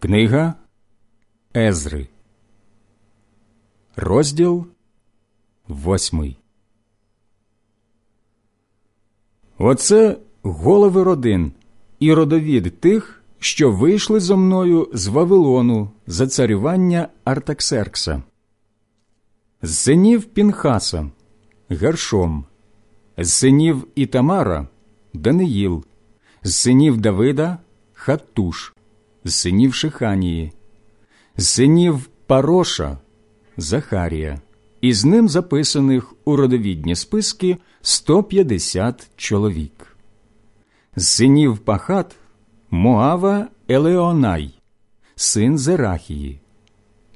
Книга Езри, розділ восьмий. Оце голови родин і родовід тих, що вийшли зо мною з Вавилону за царювання Артаксеркса. З синів Пінхаса Гершом, з синів Ітамара Даниїл, з синів Давида Хаттуш синів Шиханії, синів Пароша Захарія, і з ним записаних у родовідні списки 150 чоловік, синів Пахат Моава Елеонай, син Зерахії,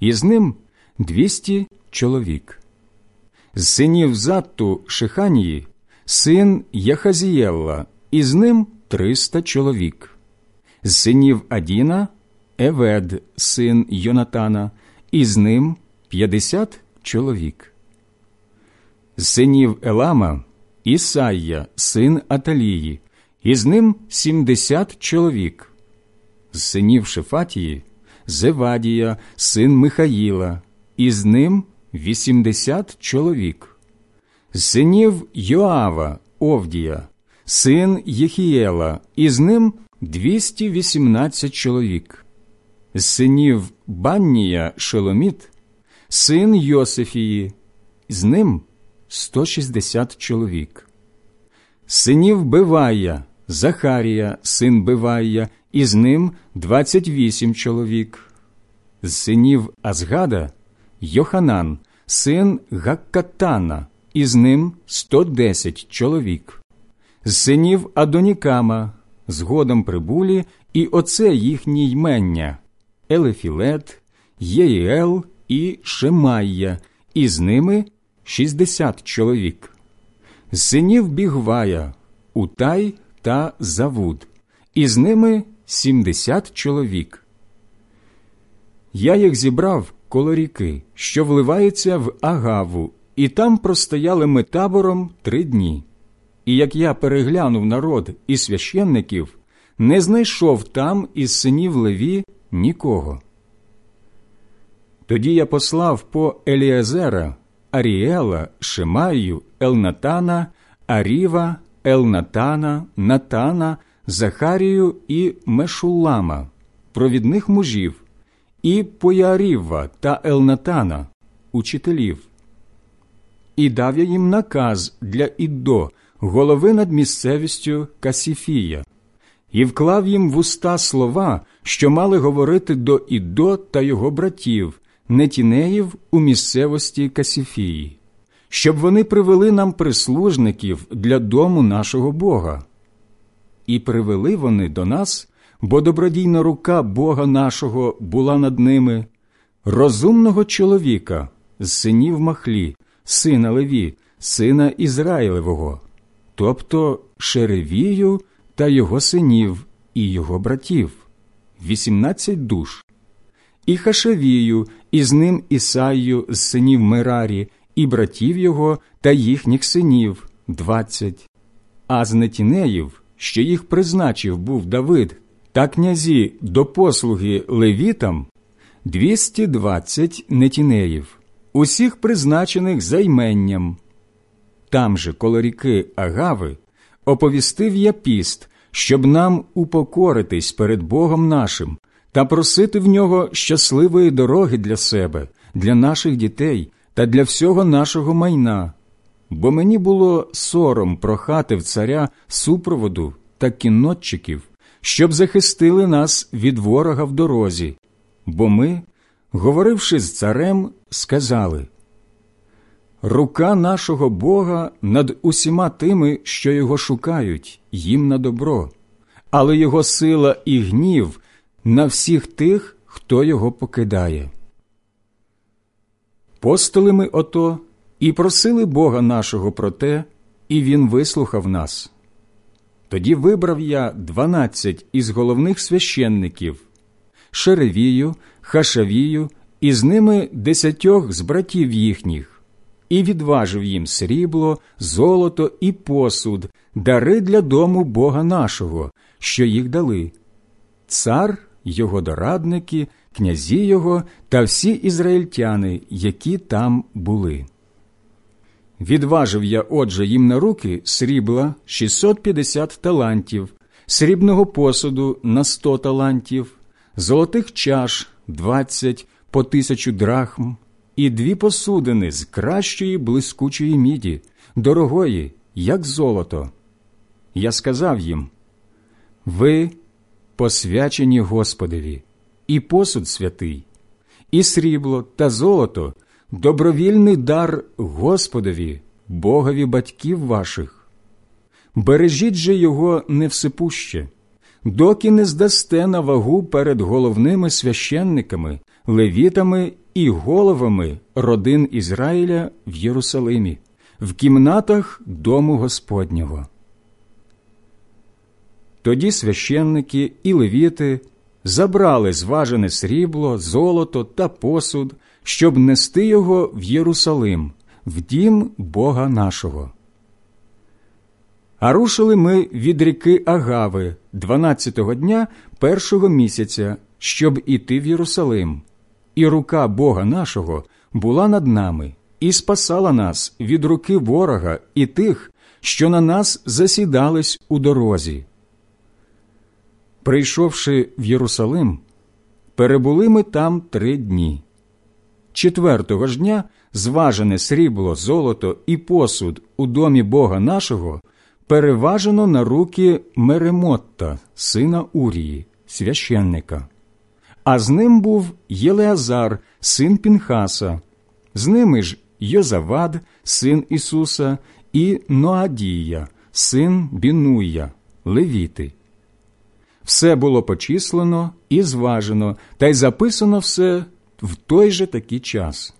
і з ним 200 чоловік, синів Затту Шиханії, син Яхазієлла, і з ним 300 чоловік з синів Адіна Евед, син Йонатана, і з ним п'ятдесят чоловік. З синів Елама Ісайя, син Аталії, і з ним сімдесят чоловік. З синів Шефатії Зевадія, син Михаїла, і з ним вісімдесят чоловік. З синів Йоава Овдія, син Єхієла, і з ним 218 чоловік, з синів Баннія Шеломіт, син Йосифії, з ним 160 чоловік, синів Бивая, Захарія, син Бивая, і з ним 28 чоловік, з синів Азгада Йоханан, син Гаккатана, і з ним 110 чоловік, з синів Адонікама, згодом прибулі, і оце їхні ймення Елефілет, Єїел і Шемайя, і з ними шістдесят чоловік, з синів Бігвая, Утай та Завуд, і з ними сімдесят чоловік. Я їх зібрав коло ріки, що вливається в Агаву, і там простояли ми табором три дні. І як я переглянув народ і священників, не знайшов там із синів Леві нікого. Тоді я послав по Еліазера, Аріела, Шимаю, Елнатана, Аріва, Елнатана, Натана, Захарію і Мешулама, провідних мужів, і Поярівва та Елнатана, учителів. І дав я їм наказ для Іддо, голови над місцевістю Касіфія, і вклав їм в уста слова, що мали говорити до Ідо та його братів, нетінеїв у місцевості Касіфії, щоб вони привели нам прислужників для дому нашого Бога. І привели вони до нас, бо добродійна рука Бога нашого була над ними, розумного чоловіка, з синів Махлі, сина Леві, сина Ізраїлевого тобто Шеревію та його синів і його братів, вісімнадцять душ, і Хашевію, і з ним Ісаю з синів Мерарі, і братів його та їхніх синів двадцять, а з Нетінеїв, що їх призначив був Давид, та князі до послуги левітам двісті двадцять нетінеїв, усіх призначених займенням там же, коло ріки Агави, оповістив я піст, щоб нам упокоритись перед Богом нашим та просити в нього щасливої дороги для себе, для наших дітей та для всього нашого майна. Бо мені було сором прохати в царя супроводу та кіннотчиків, щоб захистили нас від ворога в дорозі. Бо ми, говоривши з царем, сказали Рука нашого Бога над усіма тими, що його шукають, їм на добро, але його сила і гнів на всіх тих, хто його покидає. Постили ми ото і просили Бога нашого про те, і Він вислухав нас. Тоді вибрав я дванадцять із головних священників Шеревію, Хашавію, і з ними десятьох з братів їхніх і відважив їм срібло, золото і посуд, дари для дому Бога нашого, що їх дали. Цар його дорадники, князі його та всі ізраїльтяни, які там були. Відважив я, отже, їм на руки срібла 650 талантів, срібного посуду на 100 талантів, золотих чаш 20 по тисячу драхм, і дві посудини з кращої блискучої міді, дорогої, як золото. Я сказав їм ви посвячені Господові, і посуд святий, і срібло та золото добровільний дар Господові, Богові батьків ваших. Бережіть же його невсипуще, доки не здасте на вагу перед головними священниками, левітами і головами родин Ізраїля в Єрусалимі, в кімнатах дому Господнього. Тоді священники і левіти забрали зважене срібло, золото та посуд, щоб нести його в Єрусалим, в дім Бога нашого. А рушили ми від ріки Агави 12-го дня першого місяця, щоб іти в Єрусалим, і рука Бога нашого була над нами і спасала нас від руки ворога і тих, що на нас засідались у дорозі. Прийшовши в Єрусалим, перебули ми там три дні. Четвертого ж дня зважене срібло, золото і посуд у домі Бога нашого переважено на руки Меремотта, сина Урії, священника. А з ним був Єлеазар, син Пінхаса, з ними ж Йозавад, син Ісуса, і Ноадія, син Бінуя, Левіти. Все було почислено і зважено, та й записано все в той же такий час.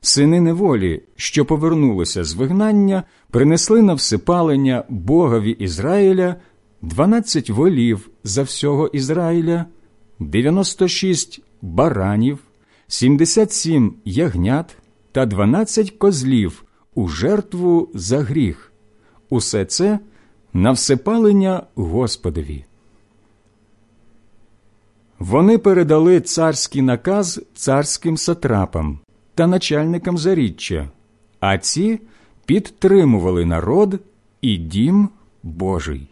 Сини неволі, що повернулися з вигнання, принесли на всипалення Богові Ізраїля дванадцять волів за всього Ізраїля, дев'яносто шість баранів, сімдесят сім ягнят та дванадцять козлів у жертву за гріх. Усе це на всепалення Господові. Вони передали царський наказ царським сатрапам та начальникам заріччя, а ці підтримували народ і дім Божий.